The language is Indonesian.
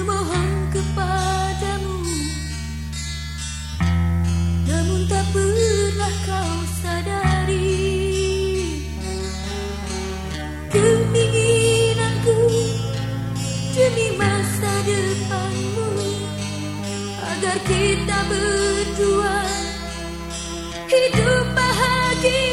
Mohon kepadamu. Namun tak pernah kau sadari Keinginanku demi masa depanmu Agar kita berdua hidup bahagia.